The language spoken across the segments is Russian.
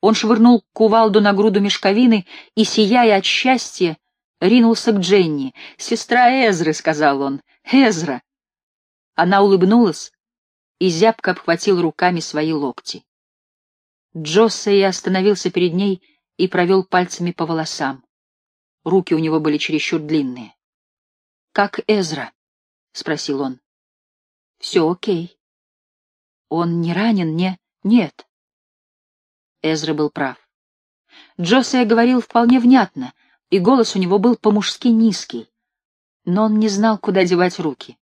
Он швырнул кувалду на груду мешковины и, сияя от счастья, ринулся к Дженни. «Сестра Эзры», — сказал он, — «Эзра». Она улыбнулась и зябко обхватил руками свои локти. Джоссей остановился перед ней и провел пальцами по волосам. Руки у него были чересчур длинные. «Как Эзра?» — спросил он. «Все окей». «Он не ранен, не...» «Нет». Эзра был прав. Джосея говорил вполне внятно, и голос у него был по-мужски низкий. Но он не знал, куда девать руки.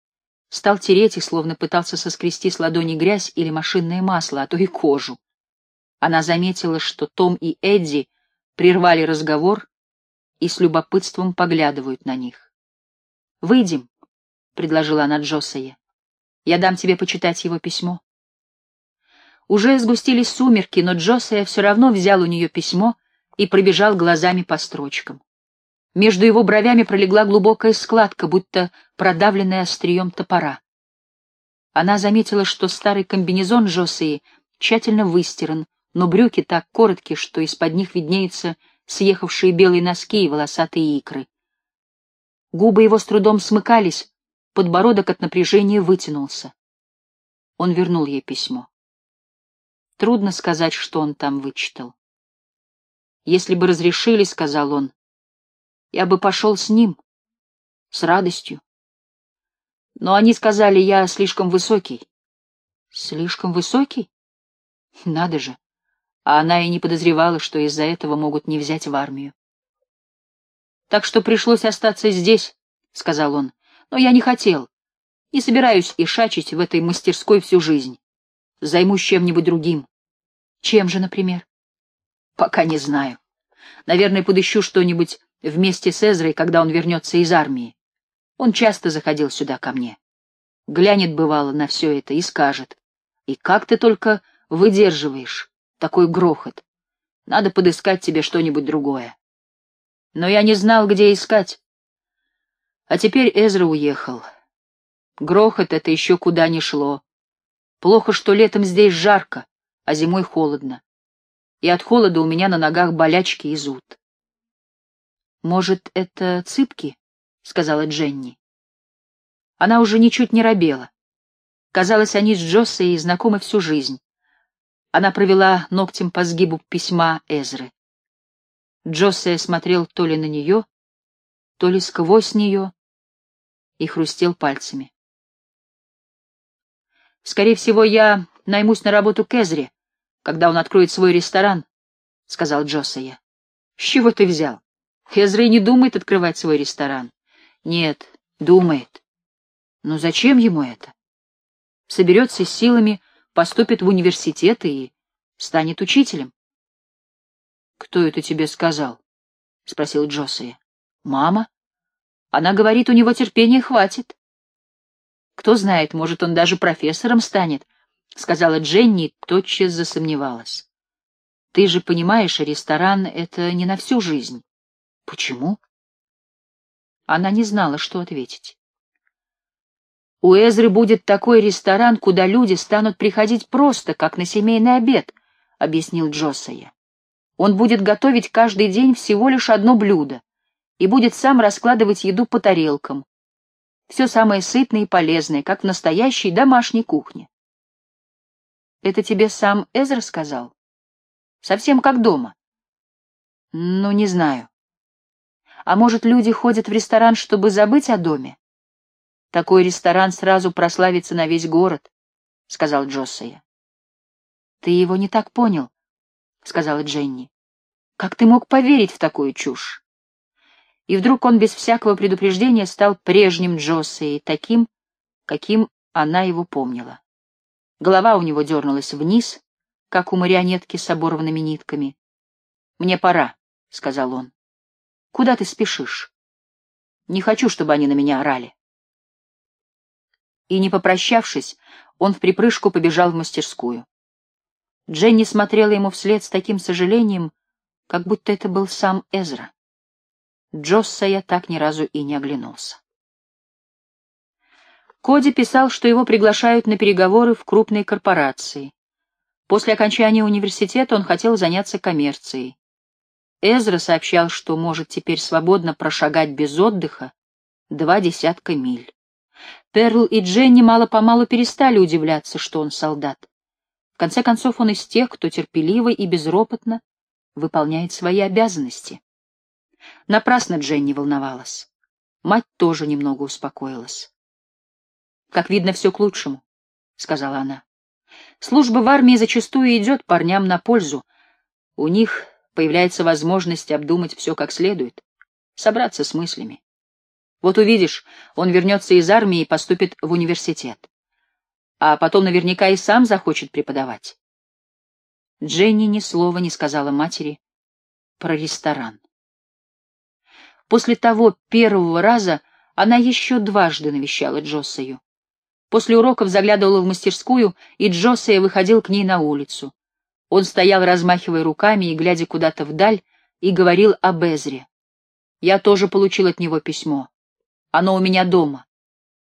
Стал тереть их, словно пытался соскрести с ладони грязь или машинное масло, а то и кожу. Она заметила, что Том и Эдди прервали разговор и с любопытством поглядывают на них. «Выйдем», — предложила она Джосее. «Я дам тебе почитать его письмо». Уже сгустились сумерки, но Джосея все равно взял у нее письмо и пробежал глазами по строчкам. Между его бровями пролегла глубокая складка, будто продавленная острием топора. Она заметила, что старый комбинезон Джосеи тщательно выстиран, но брюки так короткие, что из-под них виднеются съехавшие белые носки и волосатые икры. Губы его с трудом смыкались, подбородок от напряжения вытянулся. Он вернул ей письмо. Трудно сказать, что он там вычитал. «Если бы разрешили, — сказал он, — я бы пошел с ним, с радостью. Но они сказали, я слишком высокий». «Слишком высокий? Надо же!» а она и не подозревала, что из-за этого могут не взять в армию. «Так что пришлось остаться здесь», — сказал он, — «но я не хотел. Не собираюсь и шачить в этой мастерской всю жизнь. Займусь чем-нибудь другим». «Чем же, например?» «Пока не знаю. Наверное, подыщу что-нибудь вместе с Эзрой, когда он вернется из армии. Он часто заходил сюда ко мне. Глянет, бывало, на все это и скажет. И как ты только выдерживаешь?» такой грохот. Надо подыскать тебе что-нибудь другое. Но я не знал, где искать. А теперь Эзра уехал. Грохот — это еще куда ни шло. Плохо, что летом здесь жарко, а зимой холодно. И от холода у меня на ногах болячки и зуд. «Может, это цыпки?» — сказала Дженни. Она уже ничуть не робела. Казалось, они с Джоссой знакомы всю жизнь. Она провела ногтем по сгибу письма Эзры. Джоссе смотрел то ли на нее, то ли сквозь нее и хрустел пальцами. «Скорее всего, я наймусь на работу к Эзре, когда он откроет свой ресторан», — сказал Джосея. «С чего ты взял? Эзра и не думает открывать свой ресторан». «Нет, думает. Но зачем ему это? Соберется с силами, поступит в университет и станет учителем. — Кто это тебе сказал? — спросил Джосия. — Мама. Она говорит, у него терпения хватит. — Кто знает, может, он даже профессором станет, — сказала Дженни и тотчас засомневалась. — Ты же понимаешь, ресторан — это не на всю жизнь. — Почему? Она не знала, что ответить. У Эзры будет такой ресторан, куда люди станут приходить просто, как на семейный обед, — объяснил Джосая. Он будет готовить каждый день всего лишь одно блюдо и будет сам раскладывать еду по тарелкам. Все самое сытное и полезное, как в настоящей домашней кухне. Это тебе сам Эзра сказал? Совсем как дома. Ну, не знаю. А может, люди ходят в ресторан, чтобы забыть о доме? Такой ресторан сразу прославится на весь город, — сказал Джоссея. — Ты его не так понял, — сказала Дженни. — Как ты мог поверить в такую чушь? И вдруг он без всякого предупреждения стал прежним Джоссеей, таким, каким она его помнила. Голова у него дернулась вниз, как у марионетки с оборванными нитками. — Мне пора, — сказал он. — Куда ты спешишь? Не хочу, чтобы они на меня орали и, не попрощавшись, он в припрыжку побежал в мастерскую. Дженни смотрела ему вслед с таким сожалением, как будто это был сам Эзра. Джоссая так ни разу и не оглянулся. Коди писал, что его приглашают на переговоры в крупные корпорации. После окончания университета он хотел заняться коммерцией. Эзра сообщал, что может теперь свободно прошагать без отдыха два десятка миль. Перл и Дженни мало-помалу перестали удивляться, что он солдат. В конце концов, он из тех, кто терпеливо и безропотно выполняет свои обязанности. Напрасно Дженни волновалась. Мать тоже немного успокоилась. «Как видно, все к лучшему», — сказала она. «Служба в армии зачастую идет парням на пользу. У них появляется возможность обдумать все как следует, собраться с мыслями. Вот увидишь, он вернется из армии и поступит в университет. А потом наверняка и сам захочет преподавать. Дженни ни слова не сказала матери про ресторан. После того первого раза она еще дважды навещала Джоссею. После уроков заглядывала в мастерскую, и Джоссея выходил к ней на улицу. Он стоял, размахивая руками и глядя куда-то вдаль, и говорил об Эзре. Я тоже получил от него письмо. Оно у меня дома.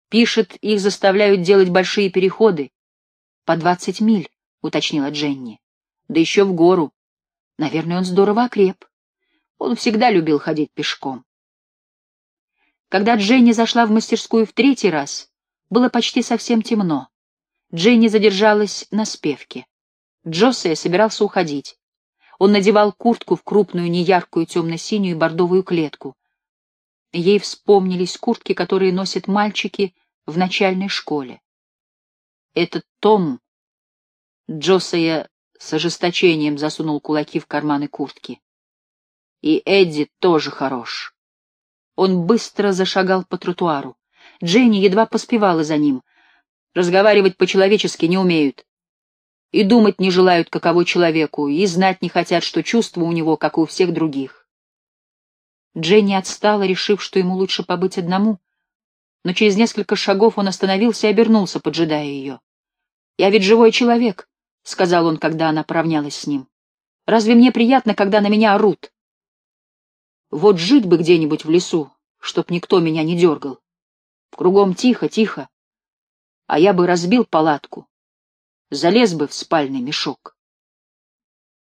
Пишет, их заставляют делать большие переходы. По двадцать миль, — уточнила Дженни. Да еще в гору. Наверное, он здорово окреп. Он всегда любил ходить пешком. Когда Дженни зашла в мастерскую в третий раз, было почти совсем темно. Дженни задержалась на спевке. Джоссе собирался уходить. Он надевал куртку в крупную, неяркую темно-синюю бордовую клетку. Ей вспомнились куртки, которые носят мальчики в начальной школе. Этот Том... Джосея с ожесточением засунул кулаки в карманы куртки. И Эдди тоже хорош. Он быстро зашагал по тротуару. Дженни едва поспевала за ним. Разговаривать по-человечески не умеют. И думать не желают, каково человеку, и знать не хотят, что чувства у него, как и у всех других. Дженни отстала, решив, что ему лучше побыть одному, но через несколько шагов он остановился и обернулся, поджидая ее. «Я ведь живой человек», — сказал он, когда она поравнялась с ним. «Разве мне приятно, когда на меня орут? Вот жить бы где-нибудь в лесу, чтоб никто меня не дергал. Кругом тихо, тихо. А я бы разбил палатку, залез бы в спальный мешок.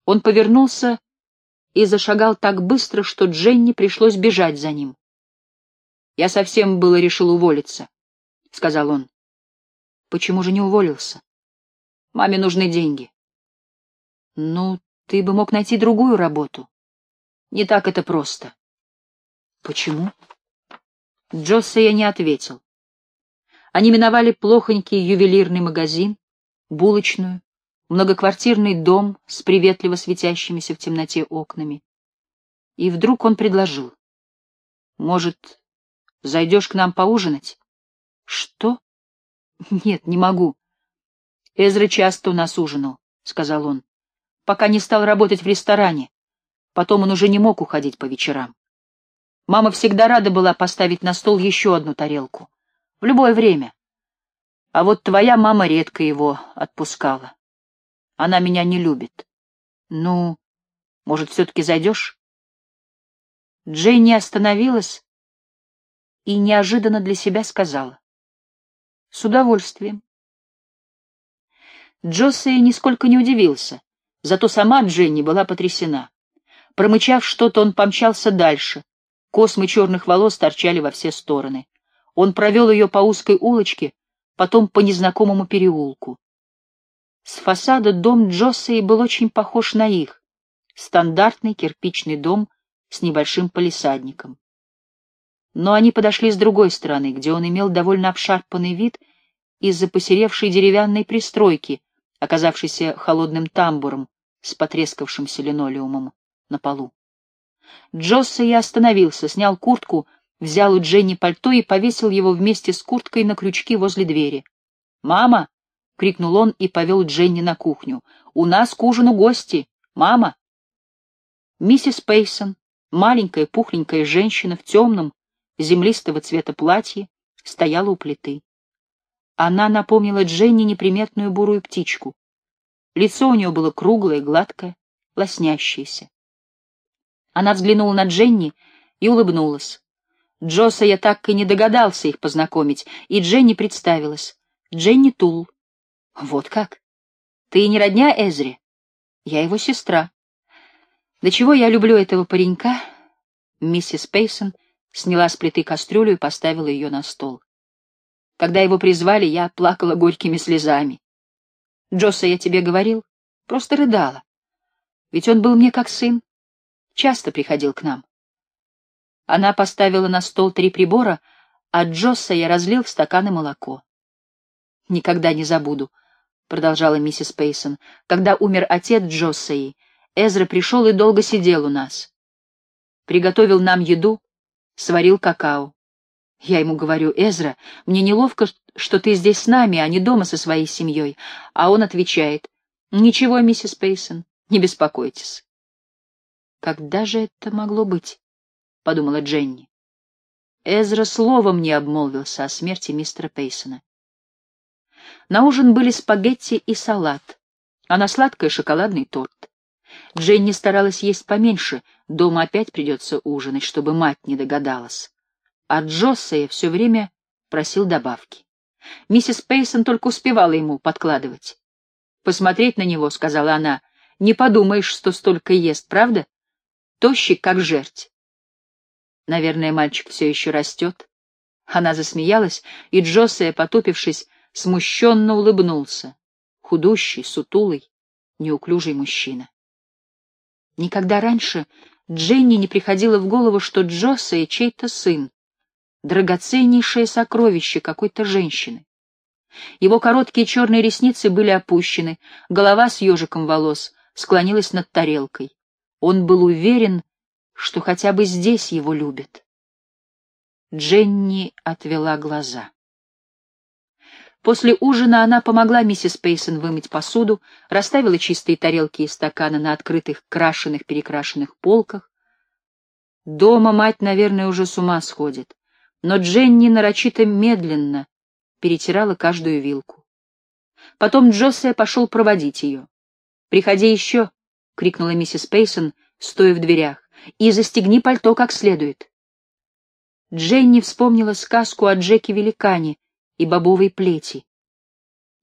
Он повернулся и зашагал так быстро, что Дженни пришлось бежать за ним. «Я совсем было решил уволиться», — сказал он. «Почему же не уволился? Маме нужны деньги». «Ну, ты бы мог найти другую работу». «Не так это просто». «Почему?» Джоссея не ответил. Они миновали плохонький ювелирный магазин, булочную, многоквартирный дом с приветливо светящимися в темноте окнами. И вдруг он предложил. «Может, зайдешь к нам поужинать?» «Что?» «Нет, не могу. Эзра часто у нас ужинал», — сказал он, «пока не стал работать в ресторане. Потом он уже не мог уходить по вечерам. Мама всегда рада была поставить на стол еще одну тарелку. В любое время. А вот твоя мама редко его отпускала. Она меня не любит. Ну, может, все-таки зайдешь? Джейни остановилась и неожиданно для себя сказала. С удовольствием. Джоссей нисколько не удивился, зато сама Дженни была потрясена. Промычав что-то, он помчался дальше. Космы черных волос торчали во все стороны. Он провел ее по узкой улочке, потом по незнакомому переулку. С фасада дом Джоссей был очень похож на их. Стандартный кирпичный дом с небольшим палисадником. Но они подошли с другой стороны, где он имел довольно обшарпанный вид из-за посеревшей деревянной пристройки, оказавшейся холодным тамбуром с потрескавшимся линолеумом на полу. Джоссей остановился, снял куртку — взял у Дженни пальто и повесил его вместе с курткой на крючки возле двери. «Мама!» — крикнул он и повел Дженни на кухню. «У нас к ужину гости! Мама!» Миссис Пейсон, маленькая пухленькая женщина в темном, землистого цвета платье, стояла у плиты. Она напомнила Дженни неприметную бурую птичку. Лицо у нее было круглое, гладкое, лоснящееся. Она взглянула на Дженни и улыбнулась. Джоса я так и не догадался их познакомить, и Дженни представилась. Дженни Тул. Вот как? Ты не родня Эзри? Я его сестра. До чего я люблю этого паренька? Миссис Пейсон сняла с плиты кастрюлю и поставила ее на стол. Когда его призвали, я плакала горькими слезами. Джосса, я тебе говорил, просто рыдала. Ведь он был мне как сын, часто приходил к нам. Она поставила на стол три прибора, а Джосса я разлил в стаканы молоко. «Никогда не забуду», — продолжала миссис Пейсон, — «когда умер отец Джоссаи, Эзра пришел и долго сидел у нас. Приготовил нам еду, сварил какао. Я ему говорю, Эзра, мне неловко, что ты здесь с нами, а не дома со своей семьей. А он отвечает, ничего, миссис Пейсон, не беспокойтесь. Когда же это могло быть? — подумала Дженни. Эзра словом не обмолвился о смерти мистера Пейсона. На ужин были спагетти и салат, а на сладкое — шоколадный торт. Дженни старалась есть поменьше, дома опять придется ужинать, чтобы мать не догадалась. А Джоссея все время просил добавки. Миссис Пейсон только успевала ему подкладывать. «Посмотреть на него», — сказала она, — «не подумаешь, что столько ест, правда? Тощий, как жерть. Наверное, мальчик все еще растет. Она засмеялась, и Джосея, потупившись, смущенно улыбнулся. Худущий, сутулый, неуклюжий мужчина. Никогда раньше Дженни не приходило в голову, что Джосея чей-то сын, драгоценнейшее сокровище какой-то женщины. Его короткие черные ресницы были опущены, голова с ежиком волос склонилась над тарелкой. Он был уверен, что хотя бы здесь его любят. Дженни отвела глаза. После ужина она помогла миссис Пейсон вымыть посуду, расставила чистые тарелки и стаканы на открытых крашеных перекрашенных полках. Дома мать, наверное, уже с ума сходит, но Дженни нарочито медленно перетирала каждую вилку. Потом Джоссе пошел проводить ее. «Приходи еще!» — крикнула миссис Пейсон, стоя в дверях и застегни пальто как следует. Дженни вспомнила сказку о Джеке Великане и бобовой плети.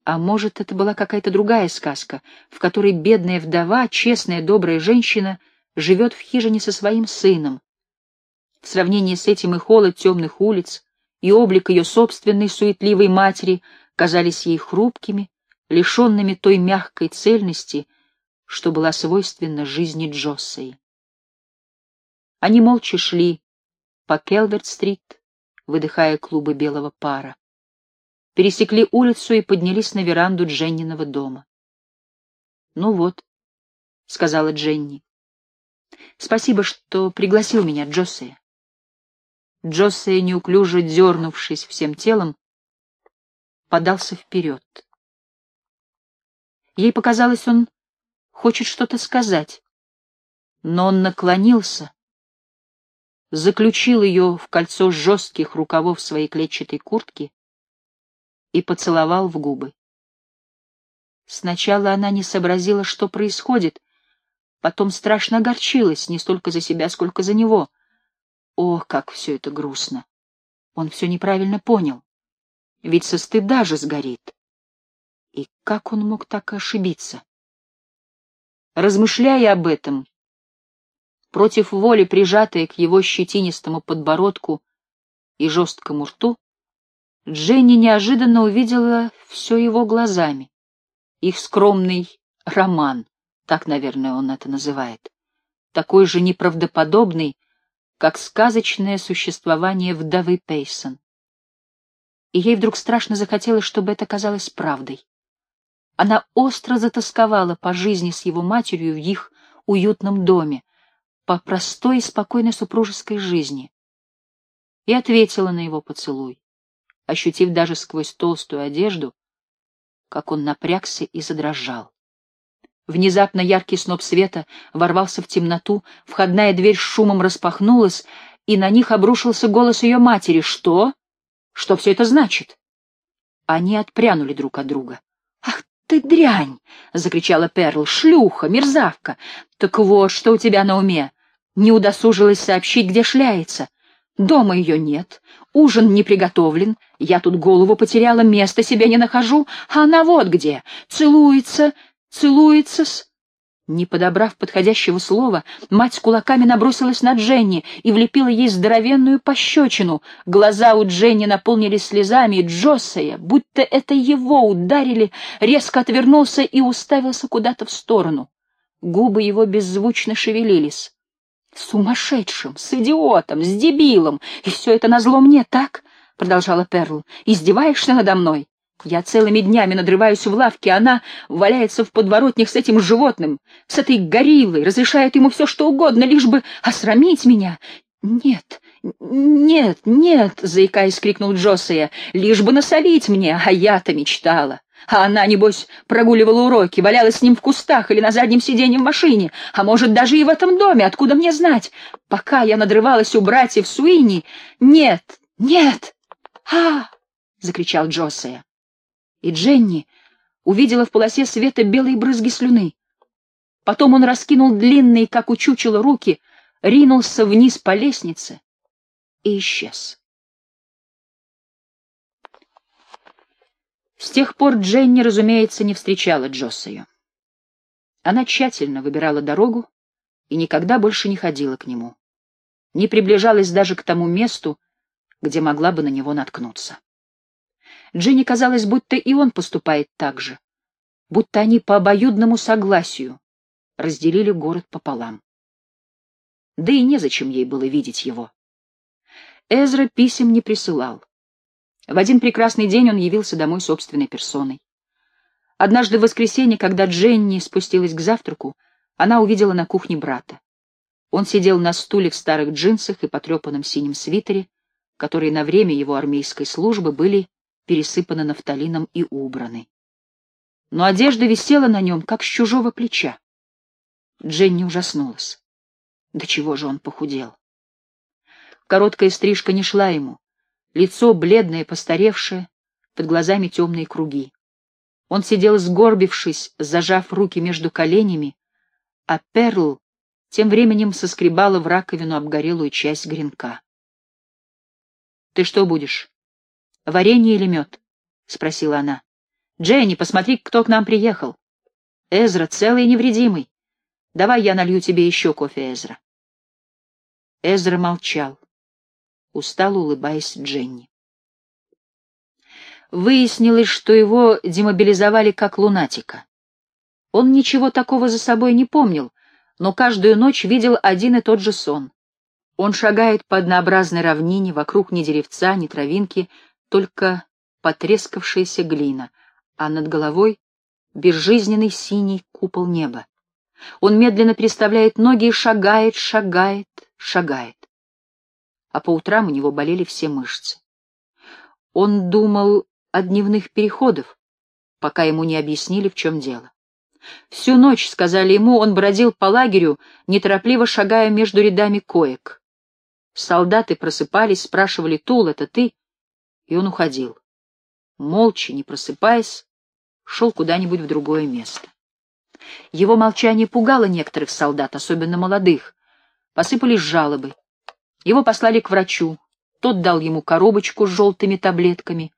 А может, это была какая-то другая сказка, в которой бедная вдова, честная, добрая женщина, живет в хижине со своим сыном. В сравнении с этим и холод темных улиц, и облик ее собственной суетливой матери казались ей хрупкими, лишенными той мягкой цельности, что была свойственна жизни Джоссей. Они молча шли по Келверт-стрит, выдыхая клубы белого пара. Пересекли улицу и поднялись на веранду Дженниного дома. «Ну вот», — сказала Дженни. «Спасибо, что пригласил меня, Джоссея». Джоссея, неуклюже дернувшись всем телом, подался вперед. Ей показалось, он хочет что-то сказать, но он наклонился заключил ее в кольцо жестких рукавов своей клетчатой куртки и поцеловал в губы. Сначала она не сообразила, что происходит, потом страшно огорчилась, не столько за себя, сколько за него. Ох, как все это грустно! Он все неправильно понял, ведь со стыда же сгорит. И как он мог так ошибиться? Размышляя об этом, против воли прижатая к его щетинистому подбородку и жесткому рту, Дженни неожиданно увидела все его глазами. Их скромный роман, так, наверное, он это называет, такой же неправдоподобный, как сказочное существование вдовы Пейсон. И ей вдруг страшно захотелось, чтобы это казалось правдой. Она остро затасковала по жизни с его матерью в их уютном доме, по простой и спокойной супружеской жизни. И ответила на его поцелуй, ощутив даже сквозь толстую одежду, как он напрягся и задрожал. Внезапно яркий сноп света ворвался в темноту, входная дверь с шумом распахнулась, и на них обрушился голос ее матери. «Что? Что все это значит?» Они отпрянули друг от друга. «Ах ты дрянь!» — закричала Перл. «Шлюха, мерзавка! Так вот, что у тебя на уме! не удосужилась сообщить, где шляется. Дома ее нет, ужин не приготовлен, я тут голову потеряла, места себе не нахожу, а она вот где, целуется целуется-с. Не подобрав подходящего слова, мать с кулаками набросилась на Дженни и влепила ей здоровенную пощечину. Глаза у Дженни наполнились слезами, и Джосея, будто это его ударили, резко отвернулся и уставился куда-то в сторону. Губы его беззвучно шевелились. «Сумасшедшим, с идиотом, с дебилом! И все это назло мне, так?» — продолжала Перл. «Издеваешься надо мной? Я целыми днями надрываюсь в лавке, она валяется в подворотнях с этим животным, с этой гориллой, разрешает ему все, что угодно, лишь бы осрамить меня. Нет, нет, нет, — заикаясь, крикнул Джосея, — лишь бы насолить мне, а я-то мечтала. А она, небось, прогуливала уроки, валялась с ним в кустах или на заднем сиденье в машине, а может, даже и в этом доме, откуда мне знать? Пока я надрывалась у братьев Суини... Нет, нет! а закричал Джосея и Дженни увидела в полосе света белые брызги слюны. Потом он раскинул длинные, как у чучела, руки, ринулся вниз по лестнице и исчез. С тех пор Дженни, разумеется, не встречала Джоссею. Она тщательно выбирала дорогу и никогда больше не ходила к нему, не приближалась даже к тому месту, где могла бы на него наткнуться. Дженни казалось, будто и он поступает так же, будто они по обоюдному согласию разделили город пополам. Да и незачем ей было видеть его. Эзра писем не присылал. В один прекрасный день он явился домой собственной персоной. Однажды в воскресенье, когда Дженни спустилась к завтраку, она увидела на кухне брата. Он сидел на стуле в старых джинсах и потрепанном синем свитере, которые на время его армейской службы были пересыпаны нафталином и убраны. Но одежда висела на нем, как с чужого плеча. Дженни ужаснулась. До чего же он похудел? Короткая стрижка не шла ему. Лицо бледное, постаревшее, под глазами темные круги. Он сидел сгорбившись, зажав руки между коленями, а Перл тем временем соскребала в раковину обгорелую часть гренка. — Ты что будешь? «Варенье или мед?» — спросила она. «Дженни, посмотри, кто к нам приехал. Эзра целый и невредимый. Давай я налью тебе еще кофе, Эзра». Эзра молчал, устало улыбаясь Дженни. Выяснилось, что его демобилизовали как лунатика. Он ничего такого за собой не помнил, но каждую ночь видел один и тот же сон. Он шагает по однообразной равнине, вокруг ни деревца, ни травинки, только потрескавшаяся глина, а над головой безжизненный синий купол неба. Он медленно переставляет ноги и шагает, шагает, шагает. А по утрам у него болели все мышцы. Он думал о дневных переходах, пока ему не объяснили, в чем дело. Всю ночь, сказали ему, он бродил по лагерю, неторопливо шагая между рядами коек. Солдаты просыпались, спрашивали, «Тул, это ты?» И он уходил. Молча, не просыпаясь, шел куда-нибудь в другое место. Его молчание пугало некоторых солдат, особенно молодых. Посыпались жалобы. Его послали к врачу. Тот дал ему коробочку с желтыми таблетками.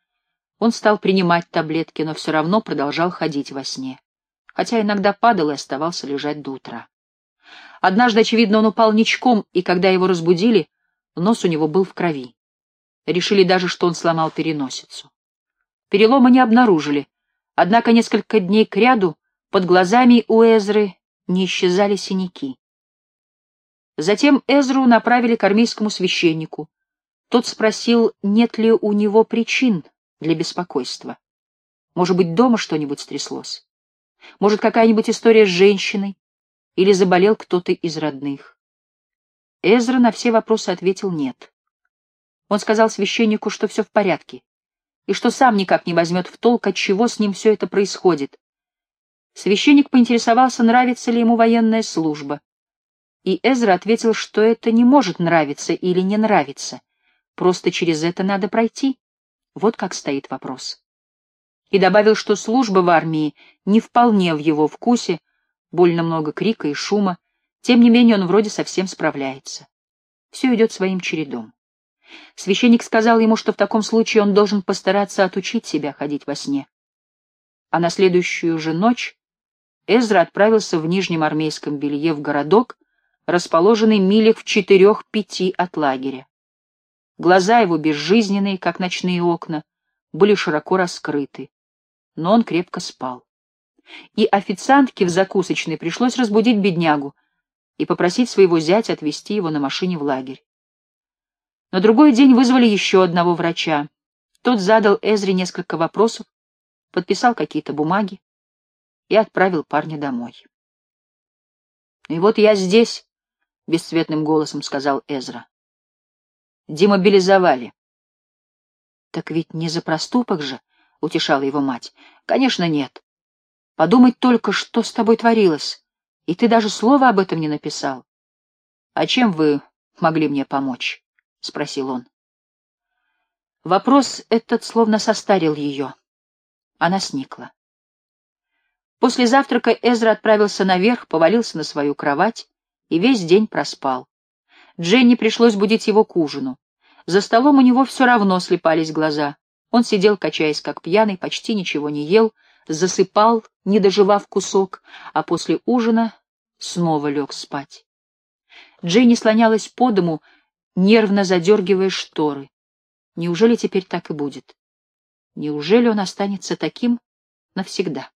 Он стал принимать таблетки, но все равно продолжал ходить во сне. Хотя иногда падал и оставался лежать до утра. Однажды, очевидно, он упал ничком, и когда его разбудили, нос у него был в крови. Решили даже, что он сломал переносицу. Перелома не обнаружили, однако несколько дней кряду под глазами у Эзры не исчезали синяки. Затем Эзру направили к армейскому священнику. Тот спросил, нет ли у него причин для беспокойства. Может быть, дома что-нибудь стряслось? Может, какая-нибудь история с женщиной? Или заболел кто-то из родных? Эзра на все вопросы ответил нет. Он сказал священнику, что все в порядке, и что сам никак не возьмет в толк, от чего с ним все это происходит. Священник поинтересовался, нравится ли ему военная служба. И Эзра ответил, что это не может нравиться или не нравиться, просто через это надо пройти. Вот как стоит вопрос. И добавил, что служба в армии не вполне в его вкусе, больно много крика и шума, тем не менее он вроде совсем справляется. Все идет своим чередом. Священник сказал ему, что в таком случае он должен постараться отучить себя ходить во сне. А на следующую же ночь Эзра отправился в нижнем армейском белье в городок, расположенный милях в четырех-пяти от лагеря. Глаза его, безжизненные, как ночные окна, были широко раскрыты, но он крепко спал. И официантке в закусочной пришлось разбудить беднягу и попросить своего зятя отвезти его на машине в лагерь. На другой день вызвали еще одного врача. Тот задал Эзре несколько вопросов, подписал какие-то бумаги и отправил парня домой. «И вот я здесь», — бесцветным голосом сказал Эзра. «Демобилизовали». «Так ведь не за проступок же», — утешала его мать. «Конечно, нет. Подумать только, что с тобой творилось, и ты даже слова об этом не написал. А чем вы могли мне помочь?» — спросил он. Вопрос этот словно состарил ее. Она сникла. После завтрака Эзра отправился наверх, повалился на свою кровать и весь день проспал. Дженни пришлось будить его к ужину. За столом у него все равно слепались глаза. Он сидел, качаясь как пьяный, почти ничего не ел, засыпал, не доживав кусок, а после ужина снова лег спать. Дженни слонялась по дому, нервно задергивая шторы. Неужели теперь так и будет? Неужели он останется таким навсегда?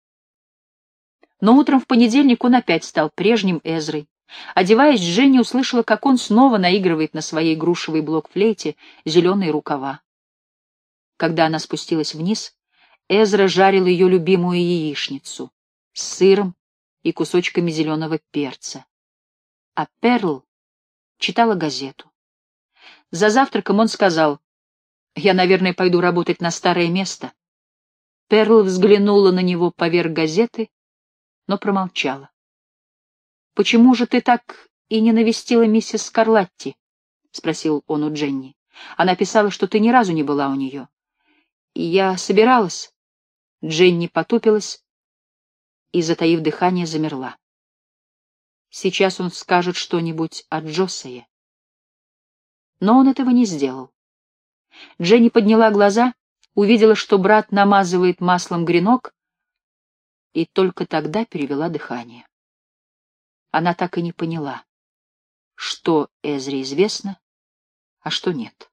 Но утром в понедельник он опять стал прежним Эзрой. Одеваясь, Женя услышала, как он снова наигрывает на своей грушевой блокфлейте зеленые рукава. Когда она спустилась вниз, Эзра жарил ее любимую яичницу с сыром и кусочками зеленого перца. А Перл читала газету. За завтраком он сказал, «Я, наверное, пойду работать на старое место». Перл взглянула на него поверх газеты, но промолчала. «Почему же ты так и не навестила миссис Скарлатти?» — спросил он у Дженни. «Она писала, что ты ни разу не была у нее». «Я собиралась». Дженни потупилась и, затаив дыхание, замерла. Сейчас он скажет что-нибудь о Джосее. Но он этого не сделал. Дженни подняла глаза, увидела, что брат намазывает маслом гренок, и только тогда перевела дыхание. Она так и не поняла, что Эзре известно, а что нет.